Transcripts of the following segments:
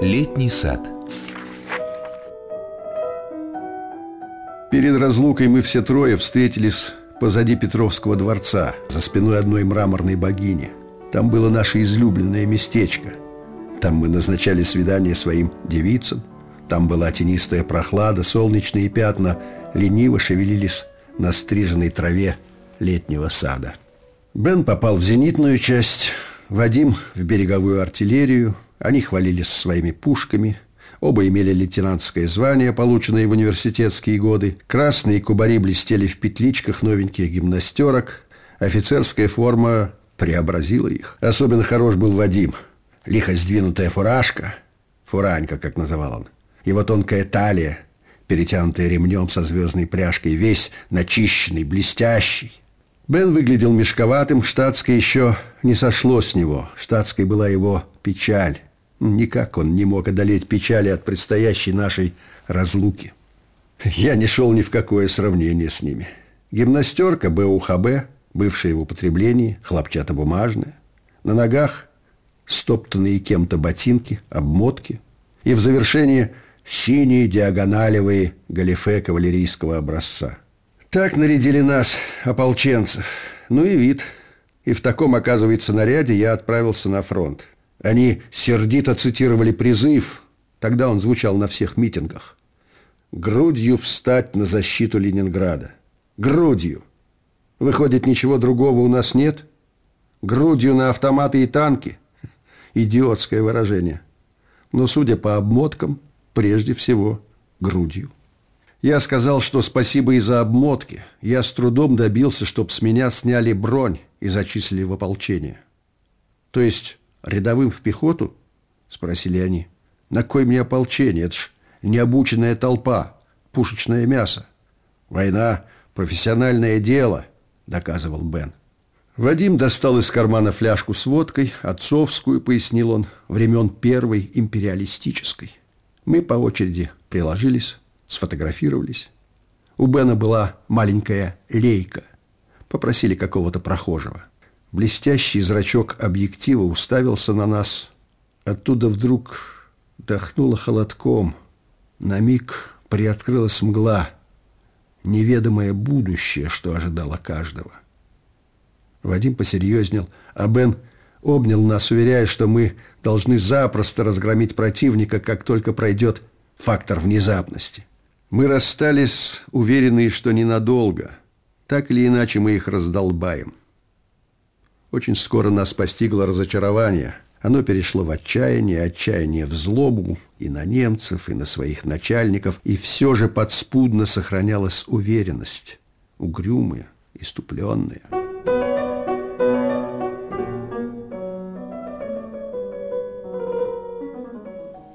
Летний сад Перед разлукой мы все трое встретились позади Петровского дворца, за спиной одной мраморной богини. Там было наше излюбленное местечко. Там мы назначали свидание своим девицам. Там была тенистая прохлада, солнечные пятна лениво шевелились на стриженной траве летнего сада. Бен попал в зенитную часть, Вадим в береговую артиллерию. Они хвалились своими пушками. Оба имели лейтенантское звание, полученное в университетские годы. Красные кубари блестели в петличках новеньких гимнастерок. Офицерская форма преобразила их. Особенно хорош был Вадим. Лихо сдвинутая фуражка, фуранька, как называл он. Его тонкая талия, перетянутая ремнем со звездной пряжкой, весь начищенный, блестящий. Бен выглядел мешковатым, штатское еще не сошло с него. Штатской была его печаль. Никак он не мог одолеть печали от предстоящей нашей разлуки. Я не шел ни в какое сравнение с ними. Гимнастерка БУХБ, бывшая в употреблении, хлопчатобумажная. На ногах стоптанные кем-то ботинки, обмотки. И в завершении синие диагоналевые галифе кавалерийского образца. Так нарядили нас, ополченцев. Ну и вид. И в таком, оказывается, наряде я отправился на фронт. Они сердито цитировали призыв. Тогда он звучал на всех митингах. «Грудью встать на защиту Ленинграда». Грудью. Выходит, ничего другого у нас нет? Грудью на автоматы и танки? Идиотское выражение. Но, судя по обмоткам, прежде всего, грудью. Я сказал, что спасибо и за обмотки. Я с трудом добился, чтобы с меня сняли бронь и зачислили в ополчение. То есть рядовым в пехоту? Спросили они. На кой мне ополчение? Это ж необученная толпа, пушечное мясо. Война – профессиональное дело, доказывал Бен. Вадим достал из кармана фляжку с водкой, отцовскую, пояснил он, времен первой империалистической. Мы по очереди приложились, сфотографировались. У Бена была маленькая лейка. Попросили какого-то прохожего. Блестящий зрачок объектива уставился на нас. Оттуда вдруг дохнуло холодком. На миг приоткрылась мгла. Неведомое будущее, что ожидало каждого. Вадим посерьезнел, а Бен обнял нас, уверяя, что мы должны запросто разгромить противника, как только пройдет фактор внезапности. Мы расстались, уверенные, что ненадолго. Так или иначе мы их раздолбаем. Очень скоро нас постигло разочарование. Оно перешло в отчаяние, отчаяние в злобу и на немцев, и на своих начальников. И все же подспудно сохранялась уверенность, угрюмая, иступленная.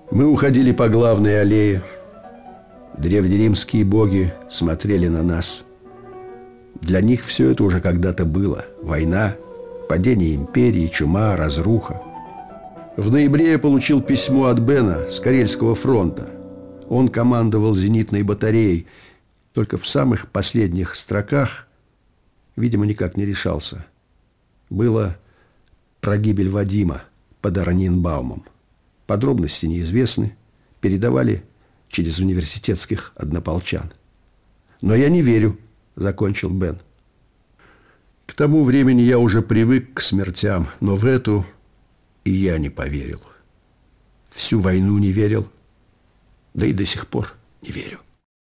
Мы уходили по главной аллее, Древнеримские боги смотрели на нас. Для них все это уже когда-то было. Война, падение империи, чума, разруха. В ноябре я получил письмо от Бена с Карельского фронта. Он командовал зенитной батареей. Только в самых последних строках, видимо, никак не решался. Было про гибель Вадима под Аранинбаумом. Подробности неизвестны. Передавали через университетских однополчан. «Но я не верю», – закончил Бен. К тому времени я уже привык к смертям, но в эту и я не поверил. Всю войну не верил, да и до сих пор не верю.